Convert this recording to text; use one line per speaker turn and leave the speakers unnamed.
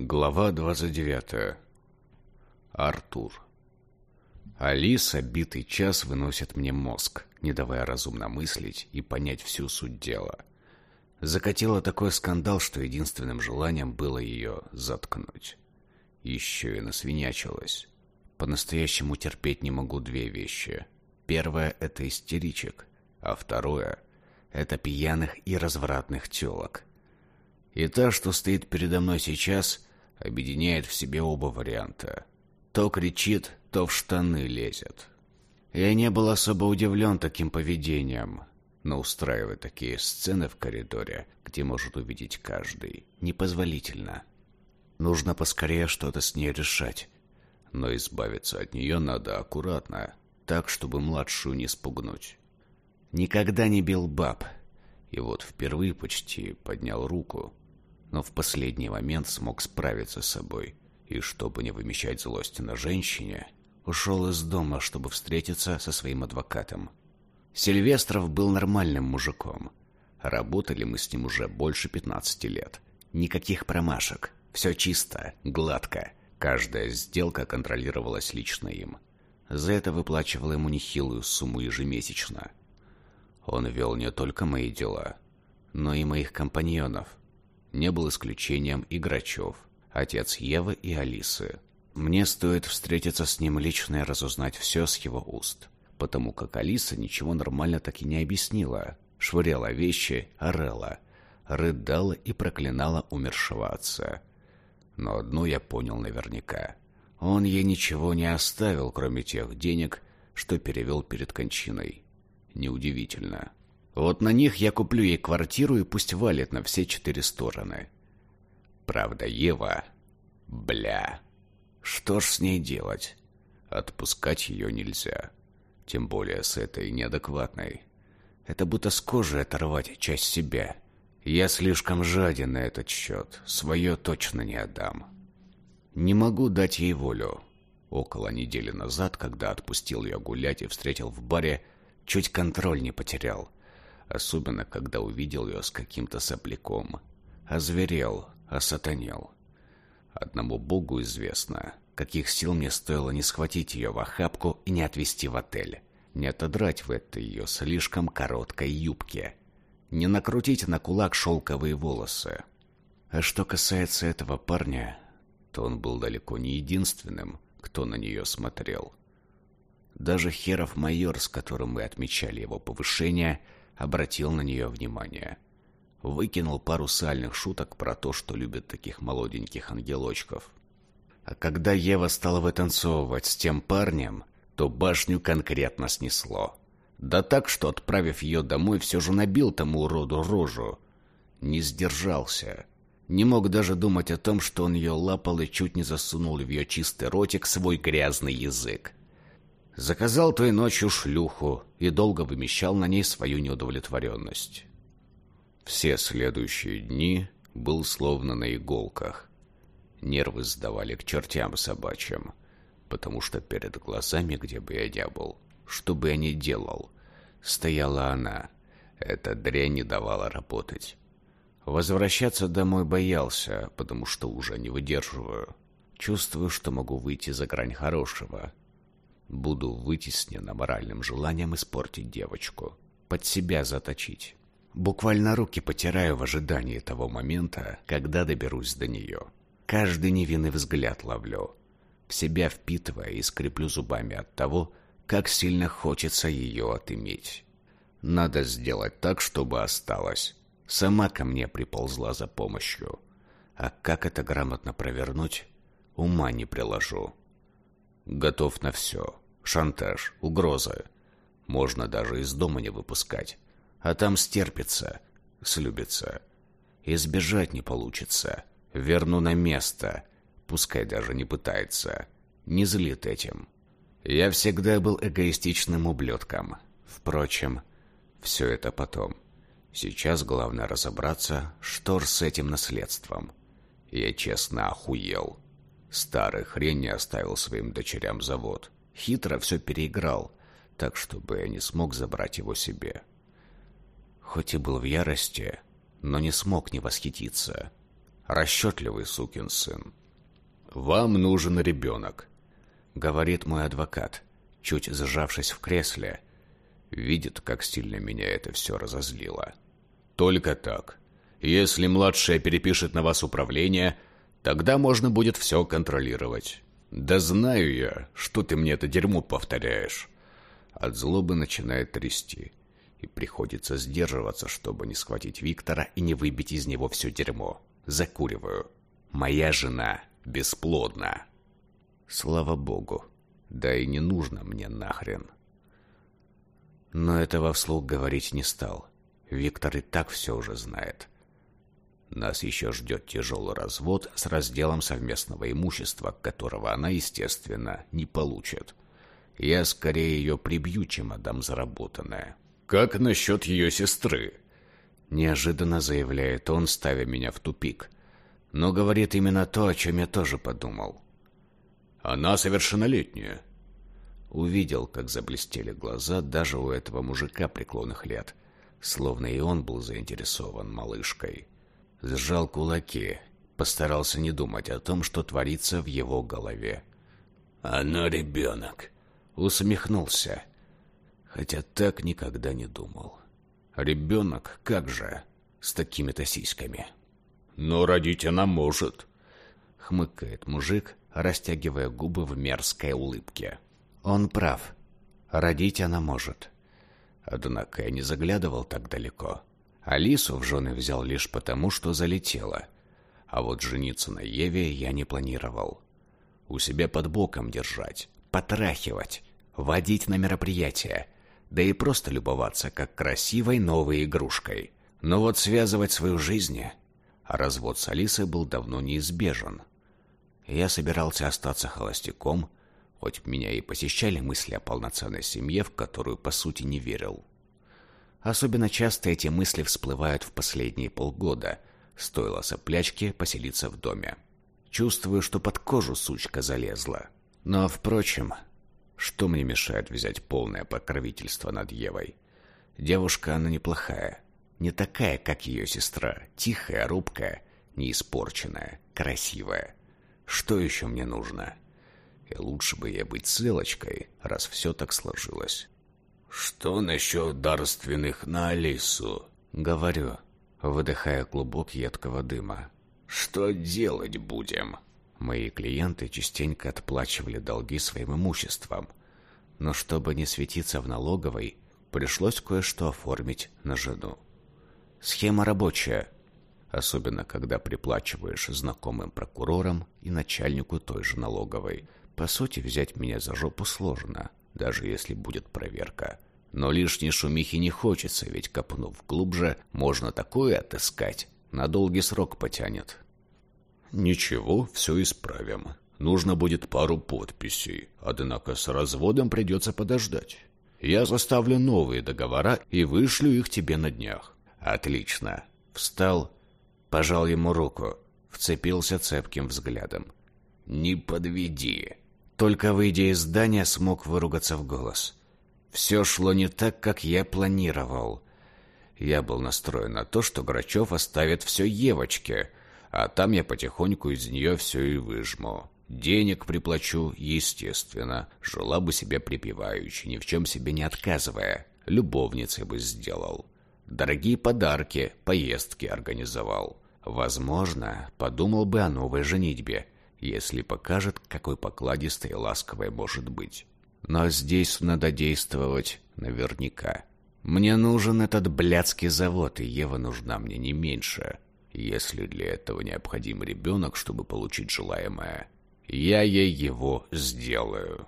Глава 29. Артур. Алиса битый час выносит мне мозг, не давая разумно мыслить и понять всю суть дела. Закатила такой скандал, что единственным желанием было ее заткнуть. Еще и насвинячилась. По-настоящему терпеть не могу две вещи. Первое — это истеричек, а второе — это пьяных и развратных телок. И та, что стоит передо мной сейчас — объединяет в себе оба варианта. То кричит, то в штаны лезет. Я не был особо удивлен таким поведением, но устраивать такие сцены в коридоре, где может увидеть каждый, непозволительно. Нужно поскорее что-то с ней решать, но избавиться от нее надо аккуратно, так, чтобы младшую не спугнуть. Никогда не бил баб, и вот впервые почти поднял руку, но в последний момент смог справиться с собой и, чтобы не вымещать злость на женщине, ушел из дома, чтобы встретиться со своим адвокатом. Сильвестров был нормальным мужиком. Работали мы с ним уже больше 15 лет. Никаких промашек. Все чисто, гладко. Каждая сделка контролировалась лично им. За это выплачивал ему нехилую сумму ежемесячно. Он вел не только мои дела, но и моих компаньонов, не был исключением и Грачев, отец Евы и Алисы. Мне стоит встретиться с ним лично и разузнать все с его уст, потому как Алиса ничего нормально так и не объяснила, швыряла вещи, орала, рыдала и проклинала умершего отца. Но одно я понял наверняка. Он ей ничего не оставил, кроме тех денег, что перевел перед кончиной. Неудивительно. Вот на них я куплю ей квартиру и пусть валит на все четыре стороны. Правда, Ева... Бля... Что ж с ней делать? Отпускать ее нельзя. Тем более с этой неадекватной. Это будто с кожи оторвать часть себя. Я слишком жаден на этот счет. Свое точно не отдам. Не могу дать ей волю. Около недели назад, когда отпустил ее гулять и встретил в баре, чуть контроль не потерял особенно когда увидел ее с каким-то сопляком. Озверел, осатанел. Одному богу известно, каких сил мне стоило не схватить ее в охапку и не отвезти в отель, не отодрать в этой ее слишком короткой юбке, не накрутить на кулак шелковые волосы. А что касается этого парня, то он был далеко не единственным, кто на нее смотрел. Даже Херов майор, с которым мы отмечали его повышение, — обратил на нее внимание. Выкинул пару сальных шуток про то, что любит таких молоденьких ангелочков. А когда Ева стала вытанцовывать с тем парнем, то башню конкретно снесло. Да так, что, отправив ее домой, все же набил тому уроду рожу. Не сдержался. Не мог даже думать о том, что он ее лапал и чуть не засунул в ее чистый ротик свой грязный язык. Заказал той ночью шлюху и долго вымещал на ней свою неудовлетворенность. Все следующие дни был словно на иголках. Нервы сдавали к чертям собачьим, потому что перед глазами, где бы я ни был, что бы я ни делал, стояла она. Эта дрянь не давала работать. Возвращаться домой боялся, потому что уже не выдерживаю. Чувствую, что могу выйти за грань хорошего — Буду вытеснена моральным желанием испортить девочку, под себя заточить. Буквально руки потираю в ожидании того момента, когда доберусь до нее. Каждый невинный взгляд ловлю, в себя впитывая и скреплю зубами от того, как сильно хочется ее отыметь. Надо сделать так, чтобы осталась. Сама ко мне приползла за помощью. А как это грамотно провернуть, ума не приложу. Готов на все. Шантаж, угрозы. Можно даже из дома не выпускать. А там стерпится, слюбится. Избежать не получится. Верну на место. Пускай даже не пытается. Не злит этим. Я всегда был эгоистичным ублюдком. Впрочем, все это потом. Сейчас главное разобраться, что ж с этим наследством. Я честно охуел. Старый хрень не оставил своим дочерям завод. Хитро все переиграл, так, чтобы я не смог забрать его себе. Хоть и был в ярости, но не смог не восхититься. Расчетливый сукин сын. «Вам нужен ребенок», — говорит мой адвокат, чуть зажавшись в кресле. Видит, как сильно меня это все разозлило. «Только так. Если младшая перепишет на вас управление, тогда можно будет все контролировать. Да знаю я, что ты мне это дерьмо повторяешь». От злобы начинает трясти и приходится сдерживаться, чтобы не схватить Виктора и не выбить из него все дерьмо. Закуриваю. Моя жена бесплодна. Слава богу. Да и не нужно мне нахрен. Но этого вслух говорить не стал. Виктор и так все уже знает. Нас еще ждет тяжелый развод с разделом совместного имущества, которого она, естественно, не получит. Я скорее ее прибью, чем отдам заработанное. «Как насчет ее сестры?» Неожиданно заявляет он, ставя меня в тупик. Но говорит именно то, о чем я тоже подумал. «Она совершеннолетняя». Увидел, как заблестели глаза даже у этого мужика преклонных лет, словно и он был заинтересован малышкой. Сжал кулаки, постарался не думать о том, что творится в его голове. «Она ребенок», — усмехнулся хотя так никогда не думал. Ребенок, как же, с такими-то сиськами. Но родить она может, хмыкает мужик, растягивая губы в мерзкой улыбке. Он прав. Родить она может. Однако я не заглядывал так далеко. Алису в жены взял лишь потому, что залетела. А вот жениться на Еве я не планировал. У себя под боком держать, потрахивать, водить на мероприятия, да и просто любоваться как красивой новой игрушкой. Но вот связывать свою жизнь... А развод с Алисой был давно неизбежен. Я собирался остаться холостяком, хоть меня и посещали мысли о полноценной семье, в которую по сути не верил. Особенно часто эти мысли всплывают в последние полгода, стоило соплячке поселиться в доме. Чувствую, что под кожу сучка залезла. Но, впрочем, что мне мешает взять полное покровительство над Евой? Девушка она неплохая. Не такая, как ее сестра. Тихая, рубкая, неиспорченная, красивая. Что еще мне нужно? И лучше бы ей быть селочкой, раз все так сложилось. «Что насчет дарственных на Алису?» Говорю, выдыхая клубок едкого дыма. «Что делать будем?» Мои клиенты частенько отплачивали долги своим имуществом, но чтобы не светиться в налоговой, пришлось кое-что оформить на жену. Схема рабочая, особенно когда приплачиваешь знакомым прокурорам и начальнику той же налоговой. По сути, взять меня за жопу сложно, даже если будет проверка. Но лишней шумихи не хочется, ведь копнув глубже, можно такое отыскать, на долгий срок потянет. Ничего, все исправим. Нужно будет пару подписей, однако с разводом придется подождать. Я заставлю новые договора и вышлю их тебе на днях. Отлично. Встал, пожал ему руку, вцепился цепким взглядом. Не подведи. Только выйдя из здания, смог выругаться в голос. Все шло не так, как я планировал. Я был настроен на то, что Грачев оставит все Евочке, а там я потихоньку из нее все и выжму. Денег приплачу, естественно. Жила бы себе припеваючи, ни в чем себе не отказывая. Любовницей бы сделал. Дорогие подарки, поездки организовал. Возможно, подумал бы о новой женитьбе, если покажет, какой покладистой и ласковой может быть. Но здесь надо действовать наверняка. Мне нужен этот блядский завод, и Ева нужна мне не меньше если для этого необходим ребенок, чтобы получить желаемое. Я ей его сделаю.